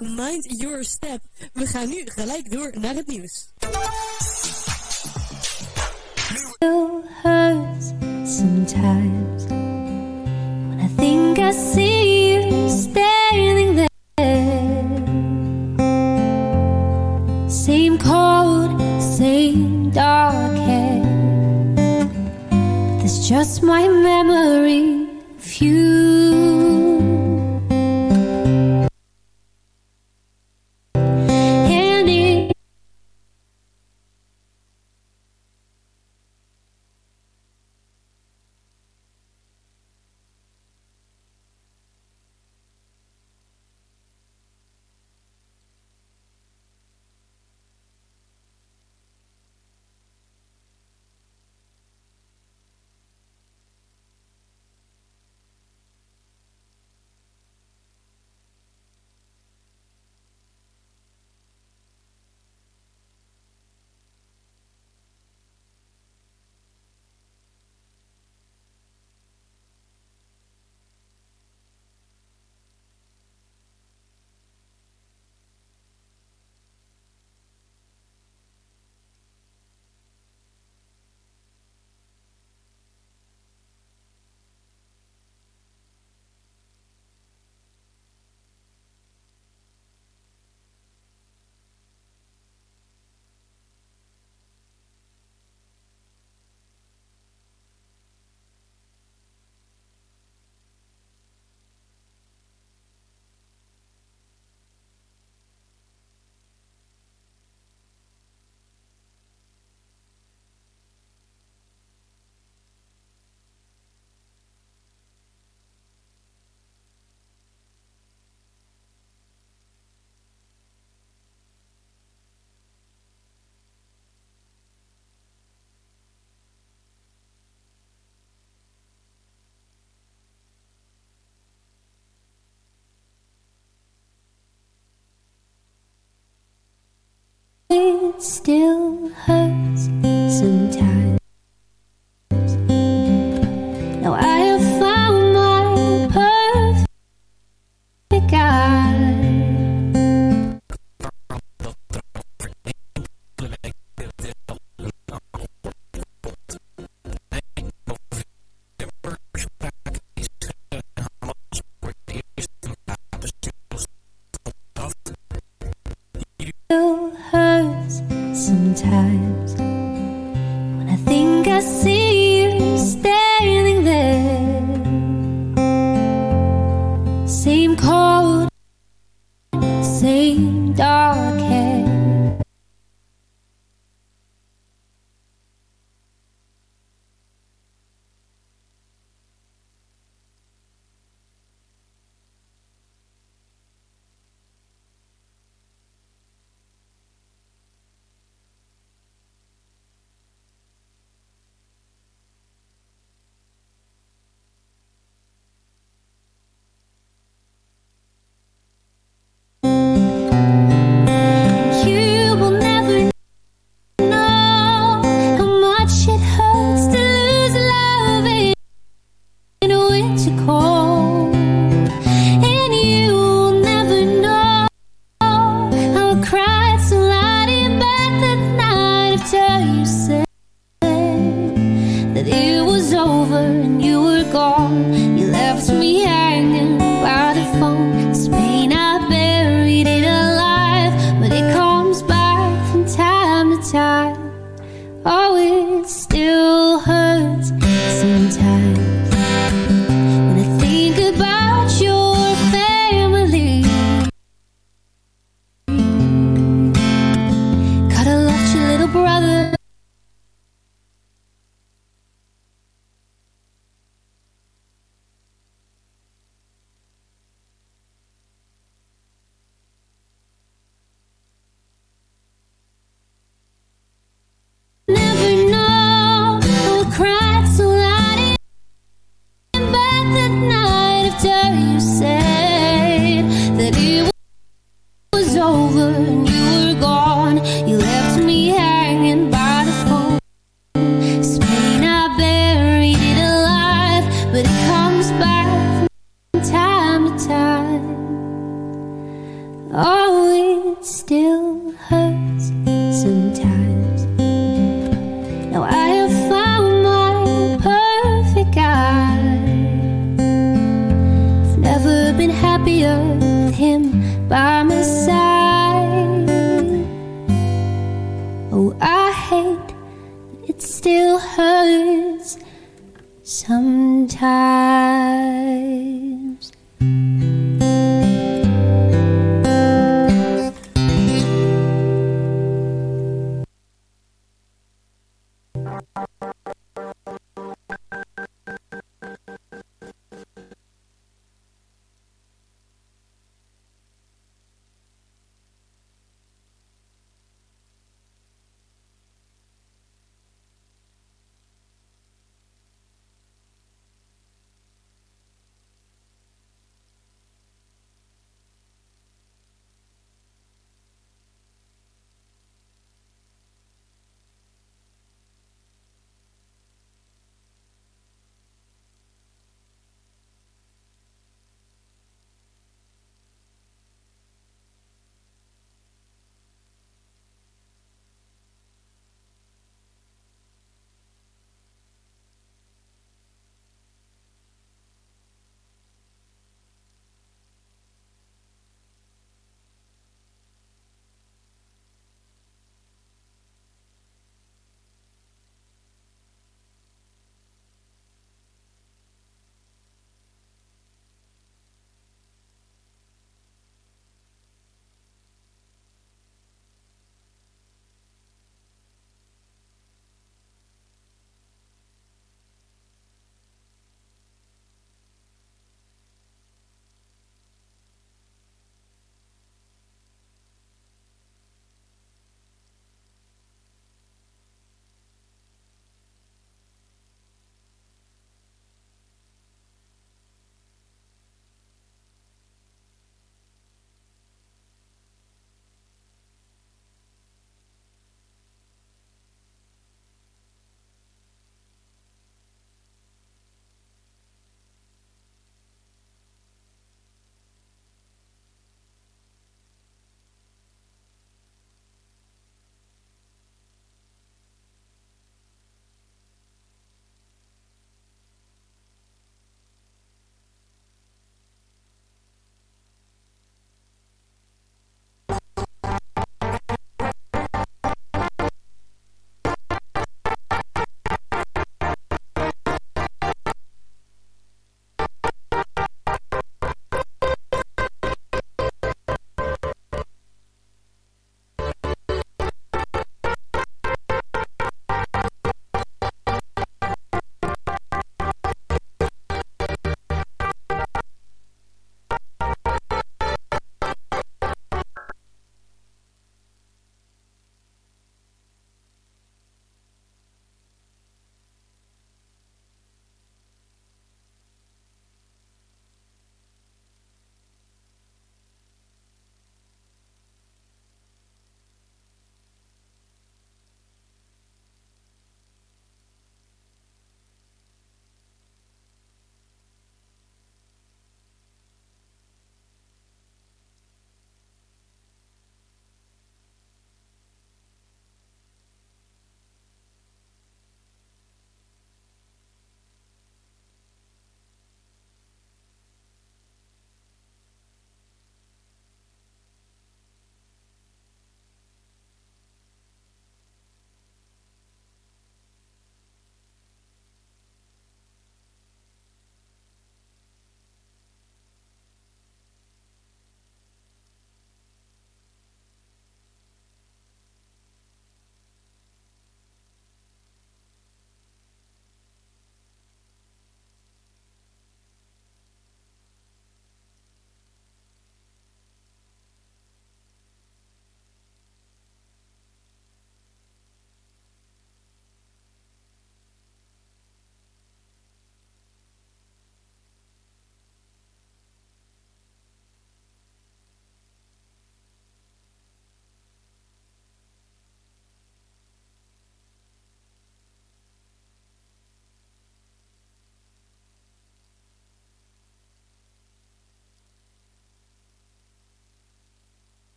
Mind Your Step. We gaan nu gelijk door naar het nieuws. It still hurts Same cold, same dark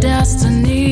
destiny.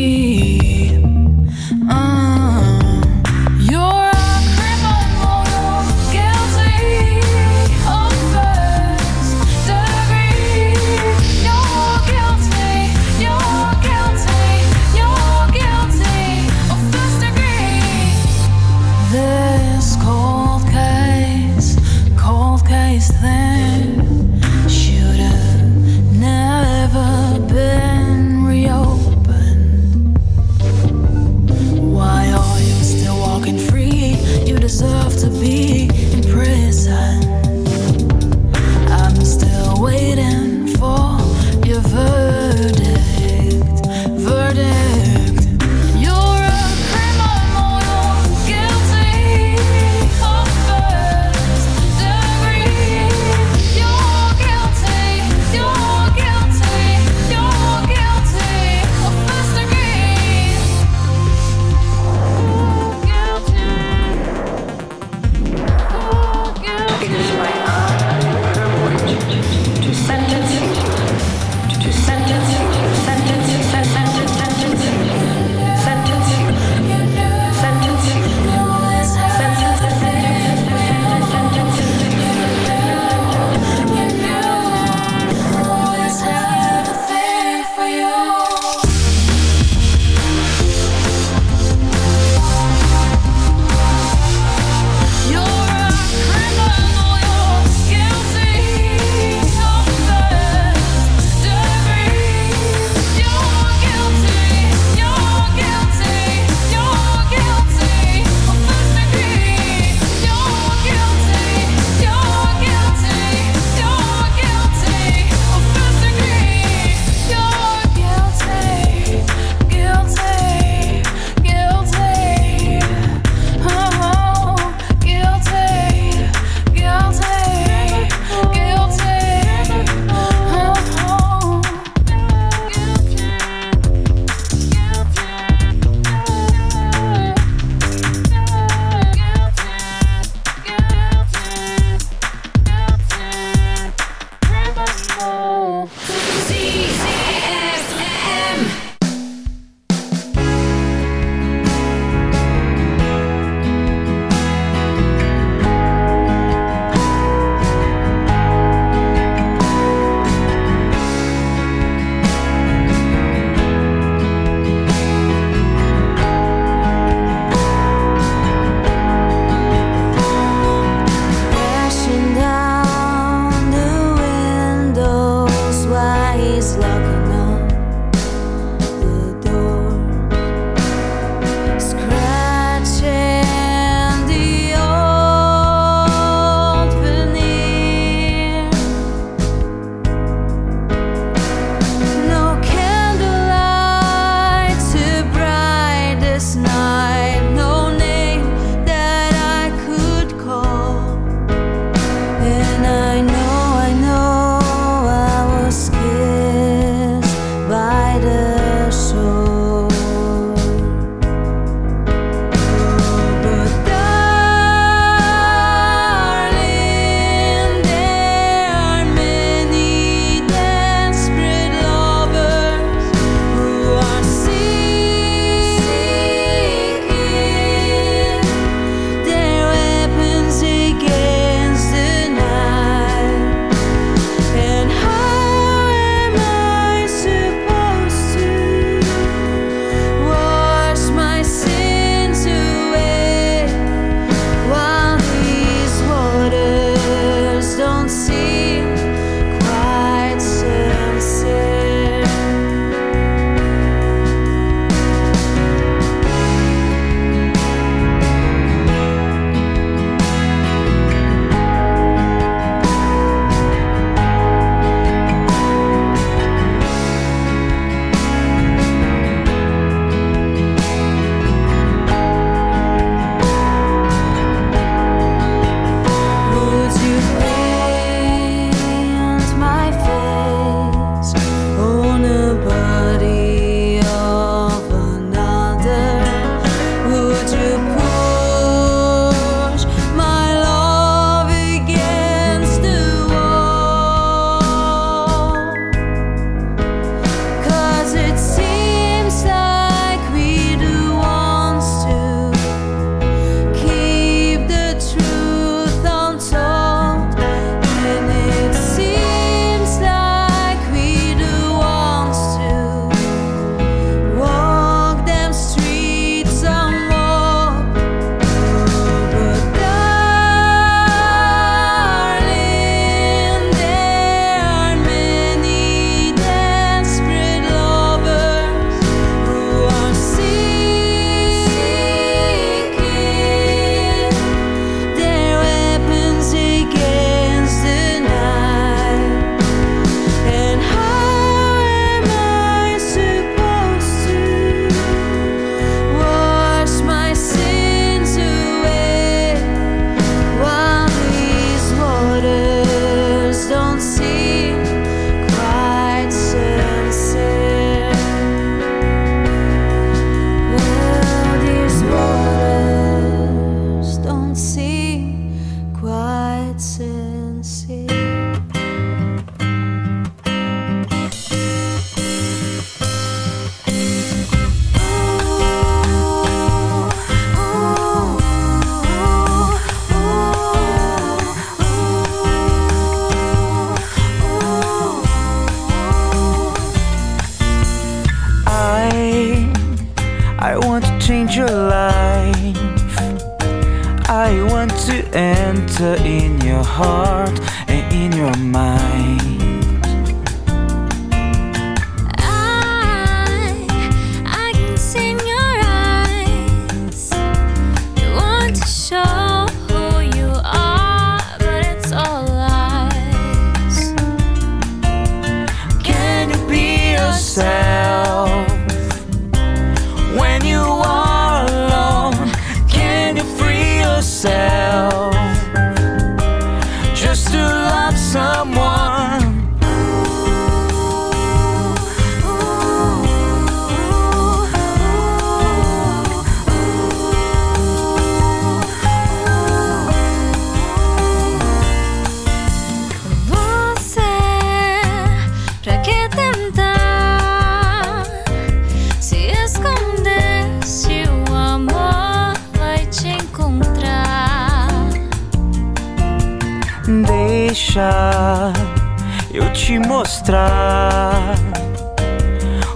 te mostrar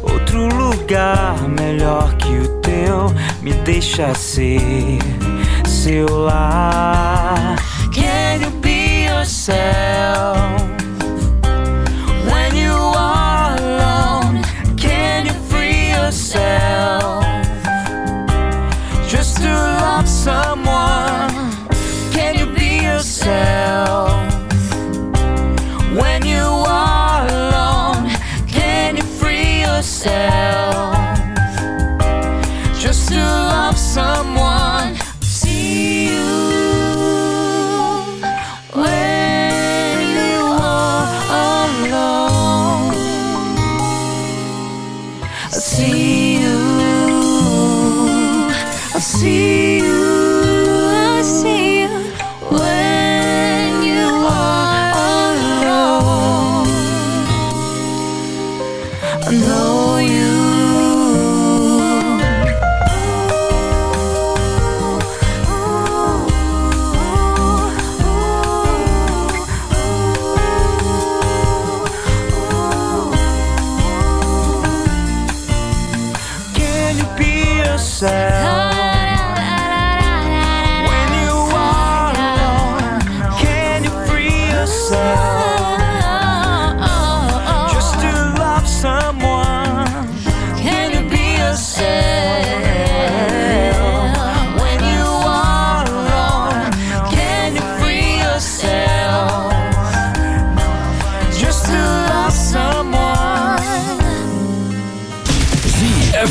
outro lugar melhor que o teu. Me deixa ser seu lar. Quero be yourself? Some.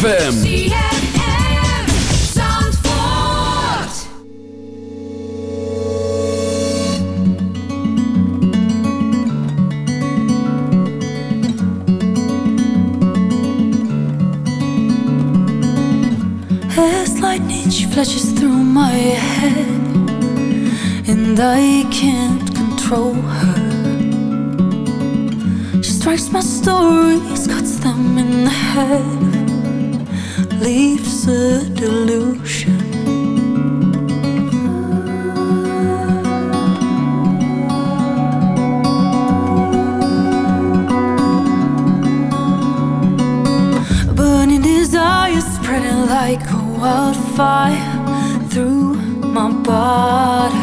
ZFM. flashes through my head And I can't control her. She strikes my stories, cuts them in the head belief's a delusion. Burning desire spreading like a wildfire through my body.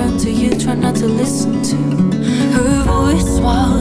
Run to you, try not to listen to her voice while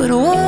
But what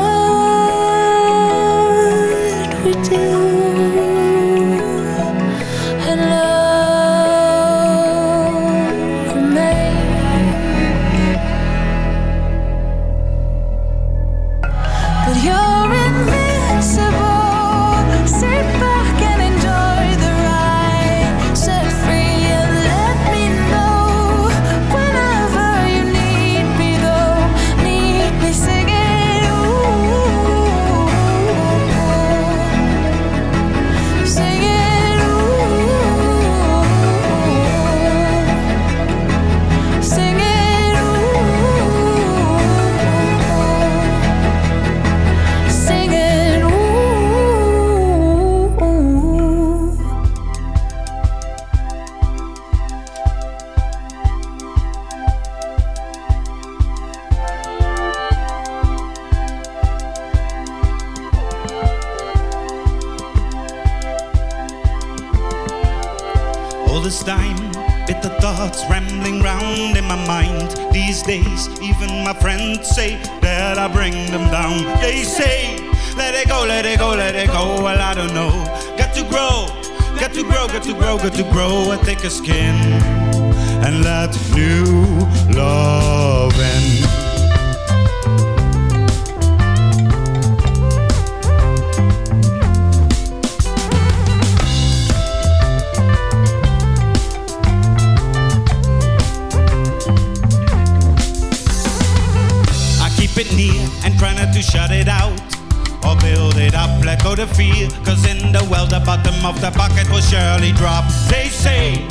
drop. They say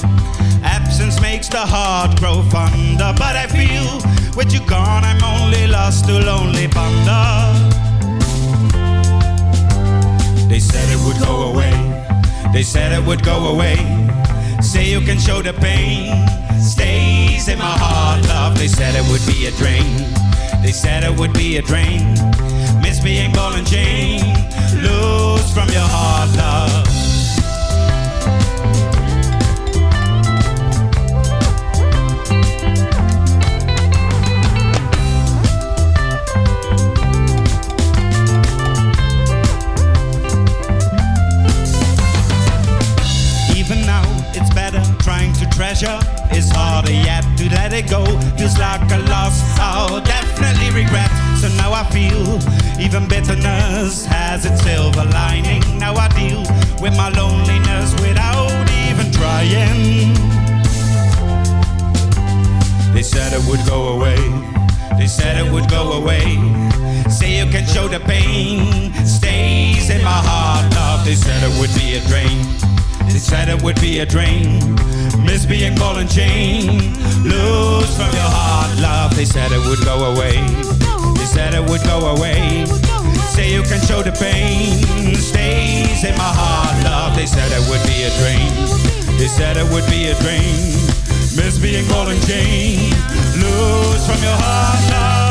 absence makes the heart grow fonder, but I feel with you gone, I'm only lost to lonely ponder. They said it would go away. They said it would go away. Say you can show the pain. Stays in my heart, love. They said it would be a drain. They said it would be a drain. Miss being ball and chain. Lose from your heart, love. Treasure. It's harder yet to let it go. Feels like a loss. I'll definitely regret. So now I feel even bitterness has its silver lining. Now I deal with my loneliness without even trying. They said it would go away. They said it would go away. Say you can show the pain. Stays in my heart, love. They said it would be a drain. They said it would be a drain. Miss being ball and chain. Lose from your heart, love. They said it would go away. They said it would go away. Say you can show the pain. Stays in my heart, love. They said it would be a drain. They said it would be a drain. Miss being ball and chain. Lose from your heart, love.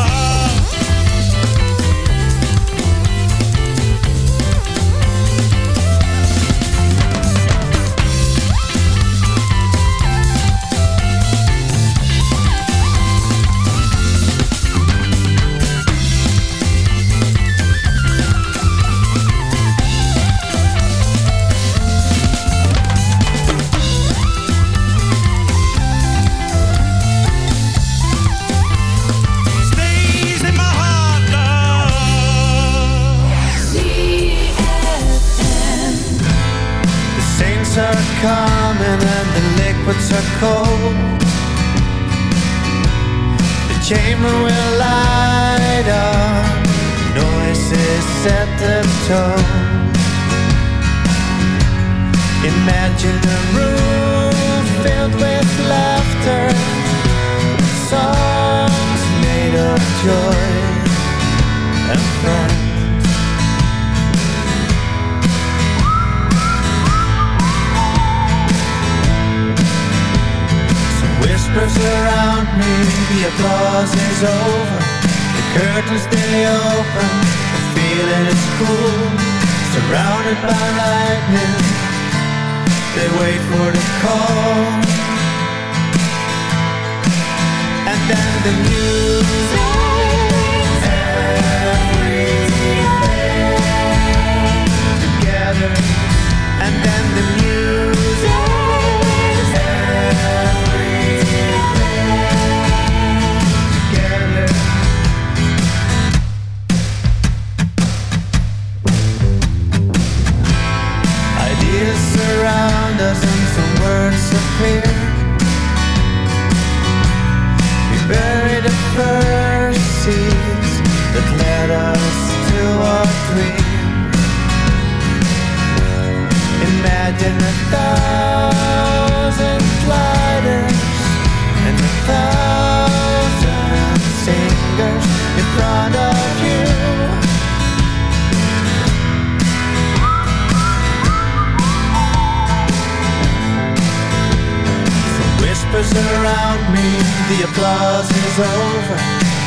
me. The applause is over.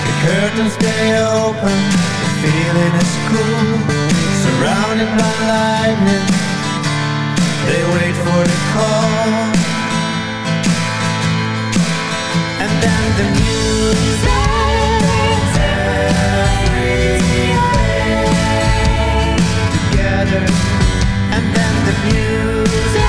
The curtains stay open. The feeling is cool. Surrounded by lightning. They wait for the call. And then the music Everything together. And then the music